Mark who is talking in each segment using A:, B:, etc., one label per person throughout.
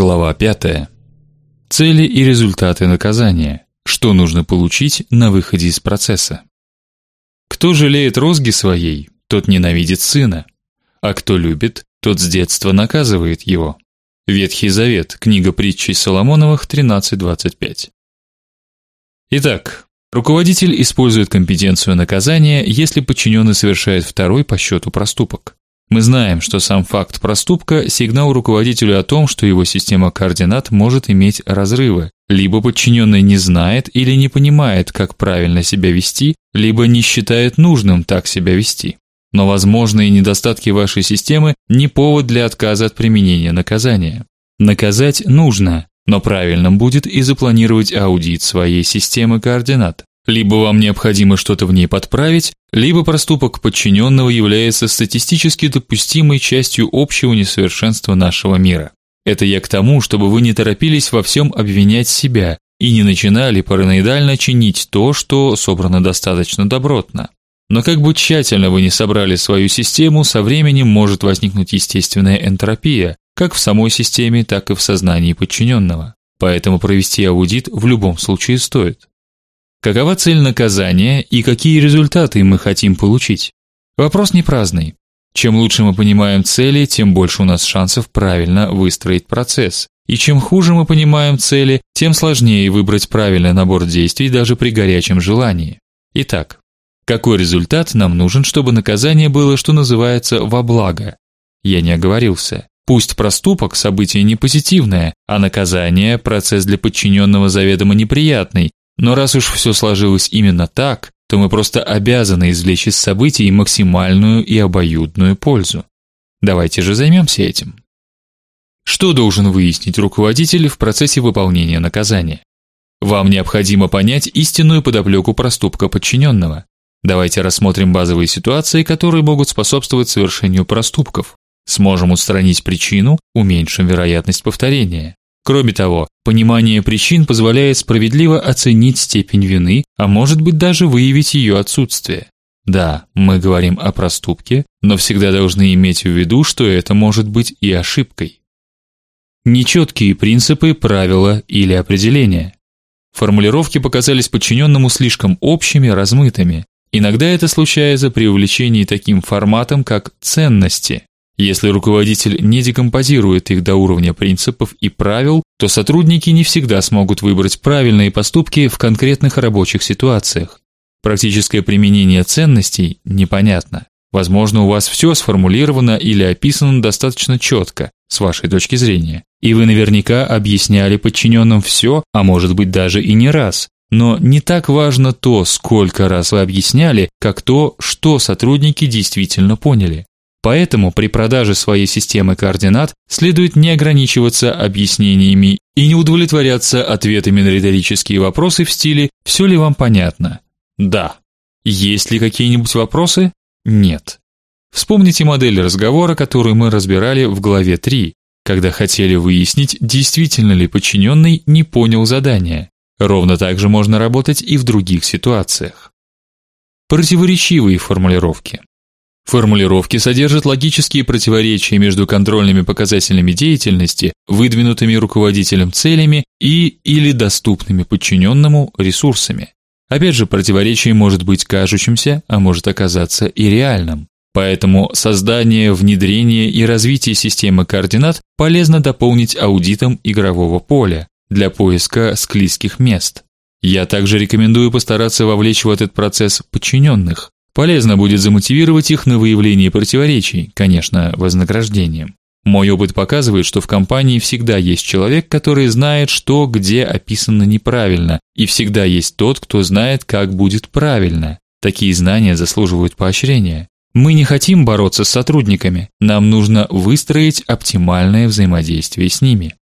A: Глава 5. Цели и результаты наказания. Что нужно получить на выходе из процесса? Кто жалеет розги своей, тот ненавидит сына, а кто любит, тот с детства наказывает его. Ветхий Завет, книга притчей Соломоновых 13:25. Итак, руководитель использует компетенцию наказания, если подчиненный совершает второй по счету проступок. Мы знаем, что сам факт проступка сигнал руководителю о том, что его система координат может иметь разрывы. Либо подчиненный не знает или не понимает, как правильно себя вести, либо не считает нужным так себя вести. Но возможные недостатки вашей системы не повод для отказа от применения наказания. Наказать нужно, но правильным будет и запланировать аудит своей системы координат. Либо вам необходимо что-то в ней подправить, либо проступок подчиненного является статистически допустимой частью общего несовершенства нашего мира. Это я к тому, чтобы вы не торопились во всем обвинять себя и не начинали параноидально чинить то, что собрано достаточно добротно. Но как бы тщательно вы ни собрали свою систему, со временем может возникнуть естественная энтропия, как в самой системе, так и в сознании подчиненного. Поэтому провести аудит в любом случае стоит. Какова цель наказания и какие результаты мы хотим получить? Вопрос не праздный. Чем лучше мы понимаем цели, тем больше у нас шансов правильно выстроить процесс. И чем хуже мы понимаем цели, тем сложнее выбрать правильный набор действий даже при горячем желании. Итак, какой результат нам нужен, чтобы наказание было, что называется, во благо? Я не оговорился. Пусть проступок событие не позитивное, а наказание процесс для подчиненного заведомо неприятный, но раз уж все сложилось именно так, то мы просто обязаны извлечь из событий максимальную и обоюдную пользу. Давайте же займемся этим. Что должен выяснить руководитель в процессе выполнения наказания? Вам необходимо понять истинную подоплеку проступка подчиненного. Давайте рассмотрим базовые ситуации, которые могут способствовать совершению проступков. Сможем устранить причину, уменьшим вероятность повторения. Кроме того, понимание причин позволяет справедливо оценить степень вины, а может быть даже выявить ее отсутствие. Да, мы говорим о проступке, но всегда должны иметь в виду, что это может быть и ошибкой. Нечеткие принципы, правила или определения. Формулировки показались подчиненному слишком общими, размытыми. Иногда это случается при увлечении таким форматом, как ценности. Если руководитель не декомпозирует их до уровня принципов и правил, то сотрудники не всегда смогут выбрать правильные поступки в конкретных рабочих ситуациях. Практическое применение ценностей непонятно. Возможно, у вас все сформулировано или описано достаточно четко, с вашей точки зрения, и вы наверняка объясняли подчиненным все, а может быть даже и не раз. Но не так важно то, сколько раз вы объясняли, как то, что сотрудники действительно поняли. Поэтому при продаже своей системы координат следует не ограничиваться объяснениями и не удовлетворяться ответами на риторические вопросы в стиле «все ли вам понятно?». Да. Есть ли какие-нибудь вопросы? Нет. Вспомните модель разговора, которую мы разбирали в главе 3, когда хотели выяснить, действительно ли подчиненный не понял задания. Ровно так же можно работать и в других ситуациях. Противоречивые формулировки. Формулировки содержат логические противоречия между контрольными показателями деятельности, выдвинутыми руководителем целями и или доступными подчиненному ресурсами. Опять же, противоречие может быть кажущимся, а может оказаться и реальным. Поэтому создание, внедрение и развитие системы координат полезно дополнить аудитом игрового поля для поиска склизких мест. Я также рекомендую постараться вовлечь в этот процесс подчиненных, Полезно будет замотивировать их на выявление противоречий, конечно, вознаграждением. Мой опыт показывает, что в компании всегда есть человек, который знает, что где описано неправильно, и всегда есть тот, кто знает, как будет правильно. Такие знания заслуживают поощрения. Мы не хотим бороться с сотрудниками, нам нужно выстроить оптимальное взаимодействие с ними.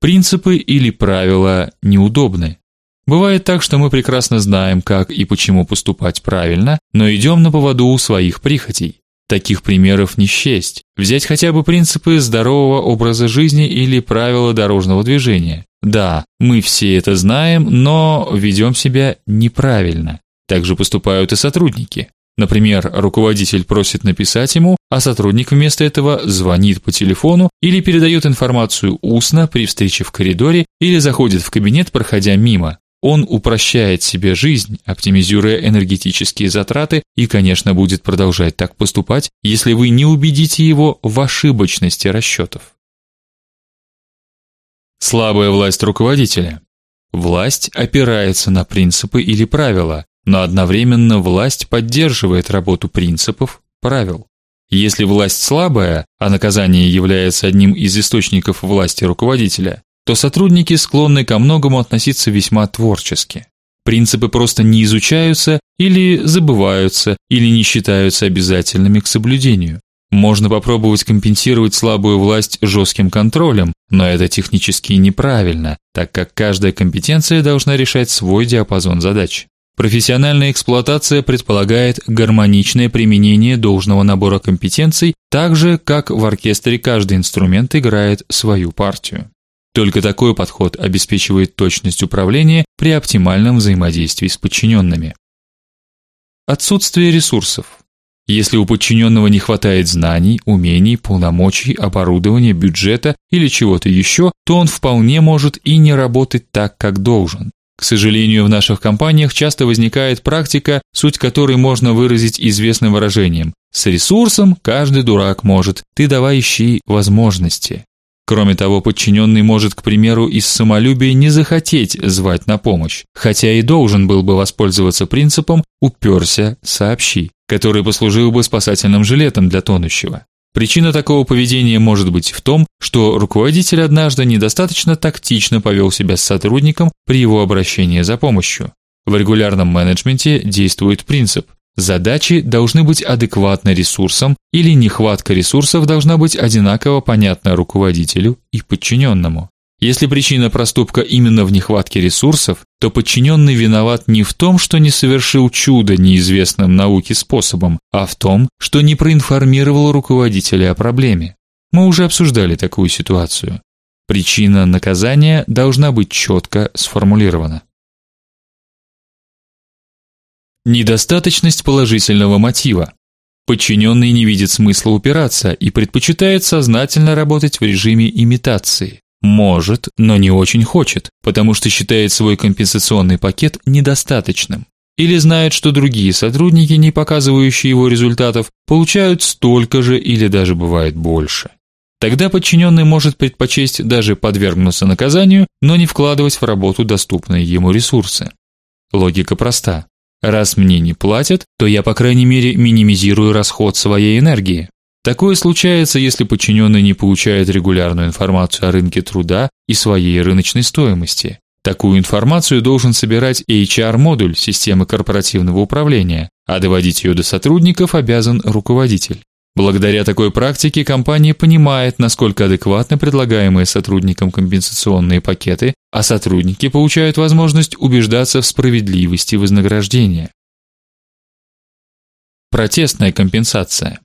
A: Принципы или правила неудобны. Бывает так, что мы прекрасно знаем, как и почему поступать правильно, но идем на поводу у своих прихотей. Таких примеров не счесть. Взять хотя бы принципы здорового образа жизни или правила дорожного движения. Да, мы все это знаем, но ведем себя неправильно. Так же поступают и сотрудники. Например, руководитель просит написать ему, а сотрудник вместо этого звонит по телефону или передает информацию устно при встрече в коридоре или заходит в кабинет, проходя мимо. Он упрощает себе жизнь, оптимизируя энергетические затраты и, конечно, будет продолжать так поступать, если вы не убедите его в ошибочности расчетов. Слабая власть руководителя. Власть опирается на принципы или правила, но одновременно власть поддерживает работу принципов, правил. Если власть слабая, а наказание является одним из источников власти руководителя, то сотрудники склонны ко многому относиться весьма творчески. Принципы просто не изучаются или забываются, или не считаются обязательными к соблюдению. Можно попробовать компенсировать слабую власть жестким контролем, но это технически неправильно, так как каждая компетенция должна решать свой диапазон задач. Профессиональная эксплуатация предполагает гармоничное применение должного набора компетенций, так же как в оркестре каждый инструмент играет свою партию. Только такой подход обеспечивает точность управления при оптимальном взаимодействии с подчиненными. Отсутствие ресурсов. Если у подчиненного не хватает знаний, умений, полномочий, оборудования, бюджета или чего-то еще, то он вполне может и не работать так, как должен. К сожалению, в наших компаниях часто возникает практика, суть которой можно выразить известным выражением: с ресурсом каждый дурак может. Ты давай ищи возможности. Кроме того, подчиненный может, к примеру, из самолюбия не захотеть звать на помощь, хотя и должен был бы воспользоваться принципом уперся, сообщи, который послужил бы спасательным жилетом для тонущего. Причина такого поведения может быть в том, что руководитель однажды недостаточно тактично повел себя с сотрудником при его обращении за помощью. В регулярном менеджменте действует принцип: задачи должны быть адекватны ресурсам или нехватка ресурсов должна быть одинаково понятна руководителю и подчиненному. Если причина проступка именно в нехватке ресурсов, то подчиненный виноват не в том, что не совершил чудо неизвестным науке способом, а в том, что не проинформировал руководителя о проблеме. Мы уже обсуждали такую ситуацию. Причина наказания должна быть четко сформулирована. Недостаточность положительного мотива. Подчиненный не видит смысла упираться и предпочитает сознательно работать в режиме имитации. Может, но не очень хочет, потому что считает свой компенсационный пакет недостаточным. Или знает, что другие сотрудники, не показывающие его результатов, получают столько же или даже бывает больше. Тогда подчиненный может предпочесть даже подвергнуться наказанию, но не вкладывать в работу доступные ему ресурсы. Логика проста. Раз мне не платят, то я, по крайней мере, минимизирую расход своей энергии. Такое случается, если подчиненный не получает регулярную информацию о рынке труда и своей рыночной стоимости. Такую информацию должен собирать HR-модуль системы корпоративного управления, а доводить ее до сотрудников обязан руководитель. Благодаря такой практике компания понимает, насколько адекватны предлагаемые сотрудникам компенсационные пакеты, а сотрудники получают возможность убеждаться в справедливости вознаграждения. Протестная компенсация.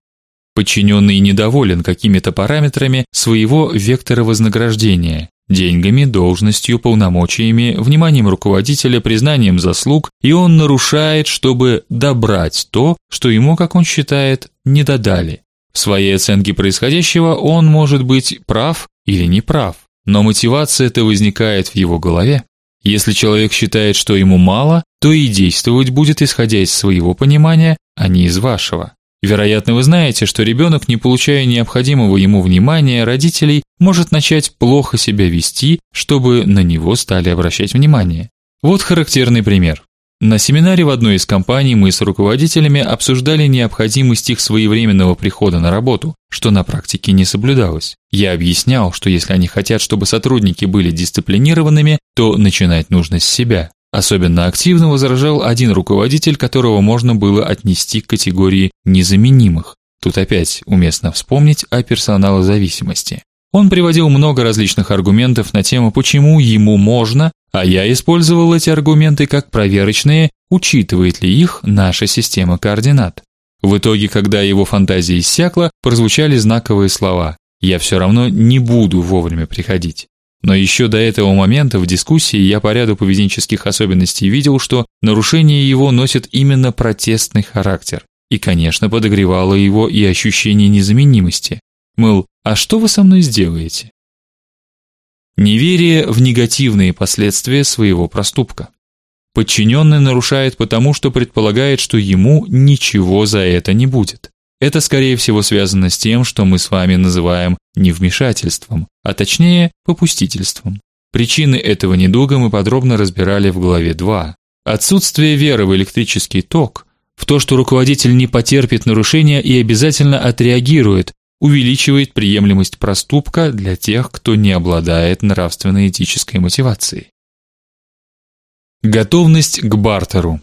A: Подчиненный недоволен какими-то параметрами своего вектора вознаграждения: деньгами, должностью, полномочиями, вниманием руководителя, признанием заслуг, и он нарушает, чтобы добрать то, что ему, как он считает, не додали. В своей оценке происходящего он может быть прав или не прав, но мотивация эта возникает в его голове. Если человек считает, что ему мало, то и действовать будет исходя из своего понимания, а не из вашего. Вероятно, вы знаете, что ребенок, не получая необходимого ему внимания родителей, может начать плохо себя вести, чтобы на него стали обращать внимание. Вот характерный пример. На семинаре в одной из компаний мы с руководителями обсуждали необходимость их своевременного прихода на работу, что на практике не соблюдалось. Я объяснял, что если они хотят, чтобы сотрудники были дисциплинированными, то начинать нужно с себя. Особенно активно возражал один руководитель, которого можно было отнести к категории незаменимых. Тут опять уместно вспомнить о персоналозависимости. Он приводил много различных аргументов на тему, почему ему можно, а я использовал эти аргументы как проверочные, учитывает ли их наша система координат. В итоге, когда его фантазия иссякла, прозвучали знаковые слова: "Я все равно не буду вовремя приходить". Но еще до этого момента в дискуссии я по ряду поведенческих особенностей видел, что нарушение его носит именно протестный характер. и, конечно, подогревало его и ощущение незаменимости. Мол, а что вы со мной сделаете? Неверие в негативные последствия своего проступка. Подчиненный нарушает потому, что предполагает, что ему ничего за это не будет. Это скорее всего связано с тем, что мы с вами называем невмешательством, а точнее попустительством. Причины этого недуга мы подробно разбирали в главе 2. Отсутствие веры в электрический ток, в то, что руководитель не потерпит нарушения и обязательно отреагирует, увеличивает приемлемость проступка для тех, кто не обладает нравственно-этической мотивацией. Готовность к бартеру.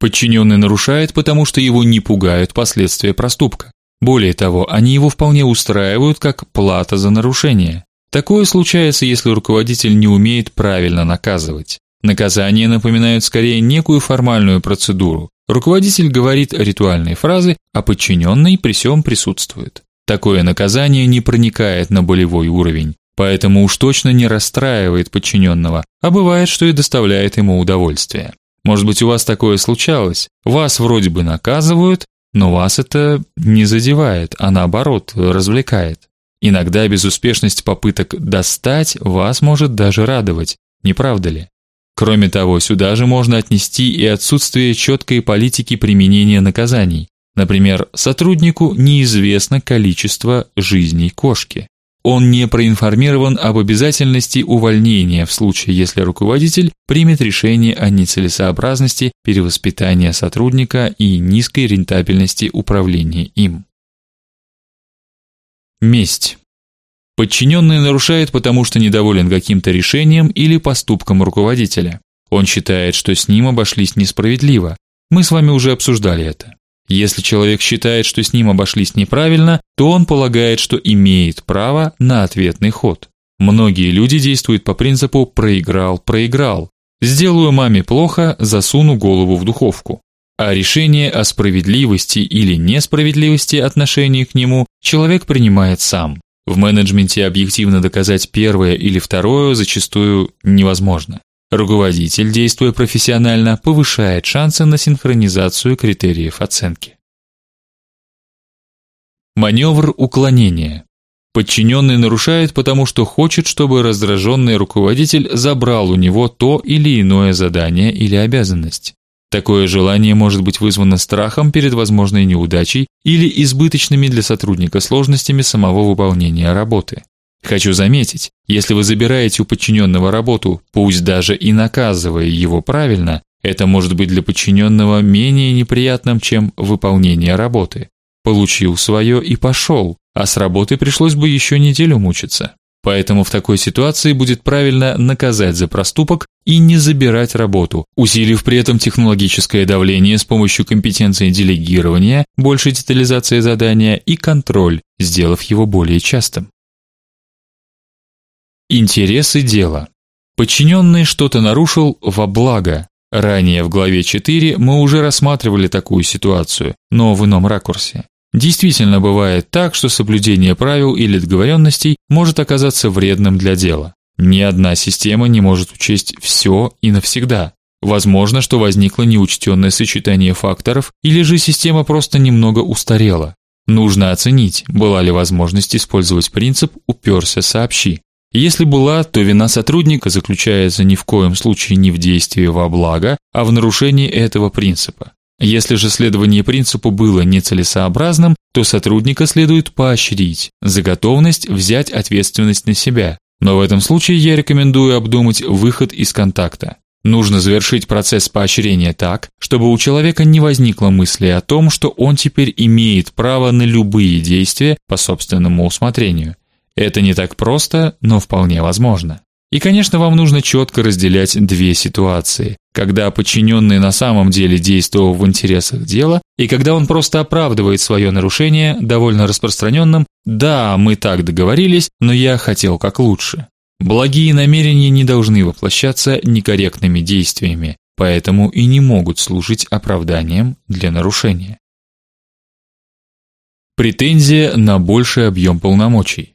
A: Подчиненный нарушает, потому что его не пугают последствия проступка. Более того, они его вполне устраивают как плата за нарушение. Такое случается, если руководитель не умеет правильно наказывать. Наказания напоминают скорее некую формальную процедуру. Руководитель говорит ритуальные фразы, а подчиненный при всем присутствует. Такое наказание не проникает на болевой уровень. Поэтому уж точно не расстраивает подчиненного, а бывает, что и доставляет ему удовольствие. Может быть, у вас такое случалось? Вас вроде бы наказывают, но вас это не задевает, а наоборот, развлекает. Иногда безуспешность попыток достать вас может даже радовать, не правда ли? Кроме того, сюда же можно отнести и отсутствие четкой политики применения наказаний. Например, сотруднику неизвестно количество жизней кошки. Он не проинформирован об обязательности увольнения в случае, если руководитель примет решение о нецелесообразности перевоспитания сотрудника и низкой рентабельности управления им. Месть. Подчиненный нарушает, потому что недоволен каким-то решением или поступком руководителя. Он считает, что с ним обошлись несправедливо. Мы с вами уже обсуждали это. Если человек считает, что с ним обошлись неправильно, то он полагает, что имеет право на ответный ход. Многие люди действуют по принципу проиграл, проиграл. Сделаю маме плохо, засуну голову в духовку. А решение о справедливости или несправедливости отношений к нему человек принимает сам. В менеджменте объективно доказать первое или второе зачастую невозможно. Руководитель, действуя профессионально, повышает шансы на синхронизацию критериев оценки. Маневр уклонения. Подчиненный нарушает, потому что хочет, чтобы раздраженный руководитель забрал у него то или иное задание или обязанность. Такое желание может быть вызвано страхом перед возможной неудачей или избыточными для сотрудника сложностями самого выполнения работы. Хочу заметить, если вы забираете у подчиненного работу, пусть даже и наказывая его правильно, это может быть для подчиненного менее неприятным, чем выполнение работы. Получил свое и пошел, а с работы пришлось бы еще неделю мучиться. Поэтому в такой ситуации будет правильно наказать за проступок и не забирать работу, усилив при этом технологическое давление с помощью компетенции делегирования, большей детализации задания и контроль, сделав его более частым. Интересы дела. Подчиненный что-то нарушил во благо. Ранее в главе 4 мы уже рассматривали такую ситуацию, но в ином ракурсе. Действительно бывает так, что соблюдение правил или договоренностей может оказаться вредным для дела. Ни одна система не может учесть все и навсегда. Возможно, что возникло неучтенное сочетание факторов, или же система просто немного устарела. Нужно оценить, была ли возможность использовать принцип уперся сообщи. Если была, то вина сотрудника заключается ни в коем случае не в действии во благо, а в нарушении этого принципа. Если же следование принципу было нецелесообразным, то сотрудника следует поощрить за готовность взять ответственность на себя. Но в этом случае я рекомендую обдумать выход из контакта. Нужно завершить процесс поощрения так, чтобы у человека не возникло мысли о том, что он теперь имеет право на любые действия по собственному усмотрению. Это не так просто, но вполне возможно. И, конечно, вам нужно четко разделять две ситуации: когда подчиненный на самом деле действовал в интересах дела, и когда он просто оправдывает свое нарушение довольно распространенным: "Да, мы так договорились, но я хотел как лучше". Благие намерения не должны воплощаться некорректными действиями, поэтому и не могут служить оправданием для нарушения. Претензия на больший объем полномочий.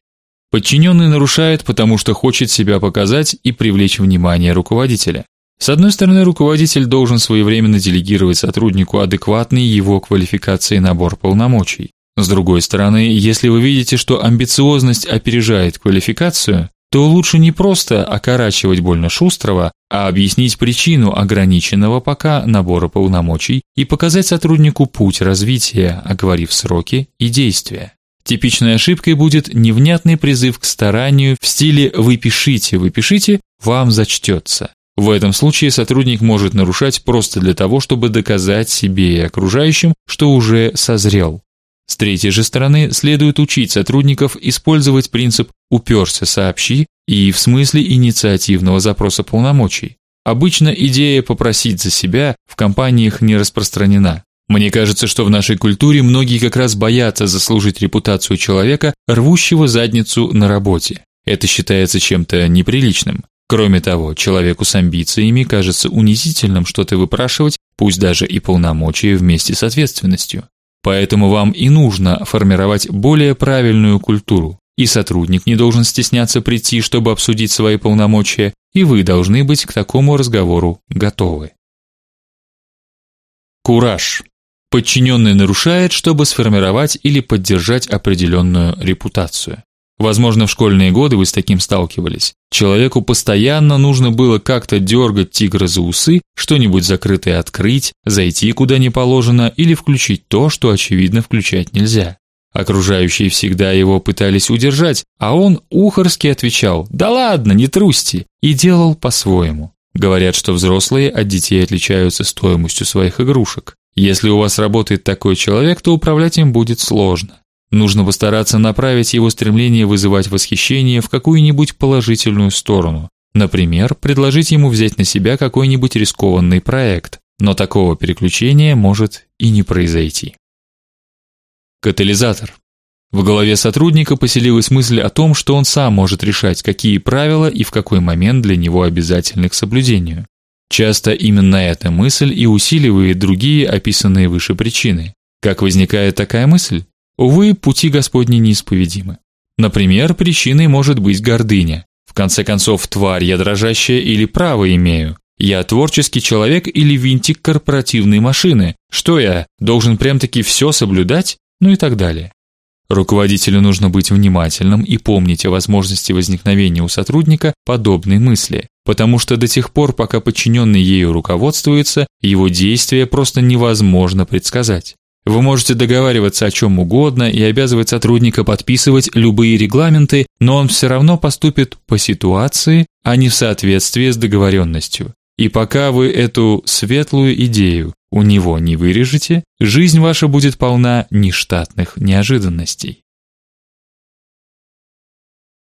A: Подчиненный нарушает, потому что хочет себя показать и привлечь внимание руководителя. С одной стороны, руководитель должен своевременно делегировать сотруднику адекватный его квалификации набор полномочий. С другой стороны, если вы видите, что амбициозность опережает квалификацию, то лучше не просто окорачивать больно шустрого, а объяснить причину ограниченного пока набора полномочий и показать сотруднику путь развития, оговорив сроки и действия. Типичной ошибкой будет невнятный призыв к старанию в стиле вы пишите, вы пишите, вам зачтется». В этом случае сотрудник может нарушать просто для того, чтобы доказать себе и окружающим, что уже созрел. С третьей же стороны, следует учить сотрудников использовать принцип уперся, сообщи и в смысле инициативного запроса полномочий. Обычно идея попросить за себя в компаниях не распространена. Мне кажется, что в нашей культуре многие как раз боятся заслужить репутацию человека, рвущего задницу на работе. Это считается чем-то неприличным. Кроме того, человеку с амбициями кажется унизительным что-то выпрашивать, пусть даже и полномочия вместе с ответственностью. Поэтому вам и нужно формировать более правильную культуру. И сотрудник не должен стесняться прийти, чтобы обсудить свои полномочия, и вы должны быть к такому разговору готовы. Кураж. Подчиненный нарушает, чтобы сформировать или поддержать определенную репутацию. Возможно, в школьные годы вы с таким сталкивались. Человеку постоянно нужно было как-то дергать тигра за усы, что-нибудь закрытое открыть, зайти куда не положено или включить то, что очевидно включать нельзя. Окружающие всегда его пытались удержать, а он ухорски отвечал: "Да ладно, не трусьте", и делал по-своему. Говорят, что взрослые от детей отличаются стоимостью своих игрушек. Если у вас работает такой человек, то управлять им будет сложно. Нужно постараться направить его стремление вызывать восхищение в какую-нибудь положительную сторону. Например, предложить ему взять на себя какой-нибудь рискованный проект. Но такого переключения может и не произойти. Катализатор. В голове сотрудника поселилась мысль о том, что он сам может решать, какие правила и в какой момент для него обязательны к соблюдению. Часто именно эта мысль и усиливает другие описанные выше причины. Как возникает такая мысль? Увы, пути Господни неисповедимы. Например, причиной может быть гордыня. В конце концов, тварь я дрожащая или право имею? Я творческий человек или винтик корпоративной машины? Что я, должен прям-таки все соблюдать? Ну и так далее. Руководителю нужно быть внимательным и помнить о возможности возникновения у сотрудника подобной мысли, потому что до тех пор, пока подчиненный ею руководствуется, его действия просто невозможно предсказать. Вы можете договариваться о чем угодно и обязывать сотрудника подписывать любые регламенты, но он все равно поступит по ситуации, а не в соответствии с договоренностью. И пока вы эту светлую идею у него не вырежете, жизнь ваша будет полна нештатных неожиданностей.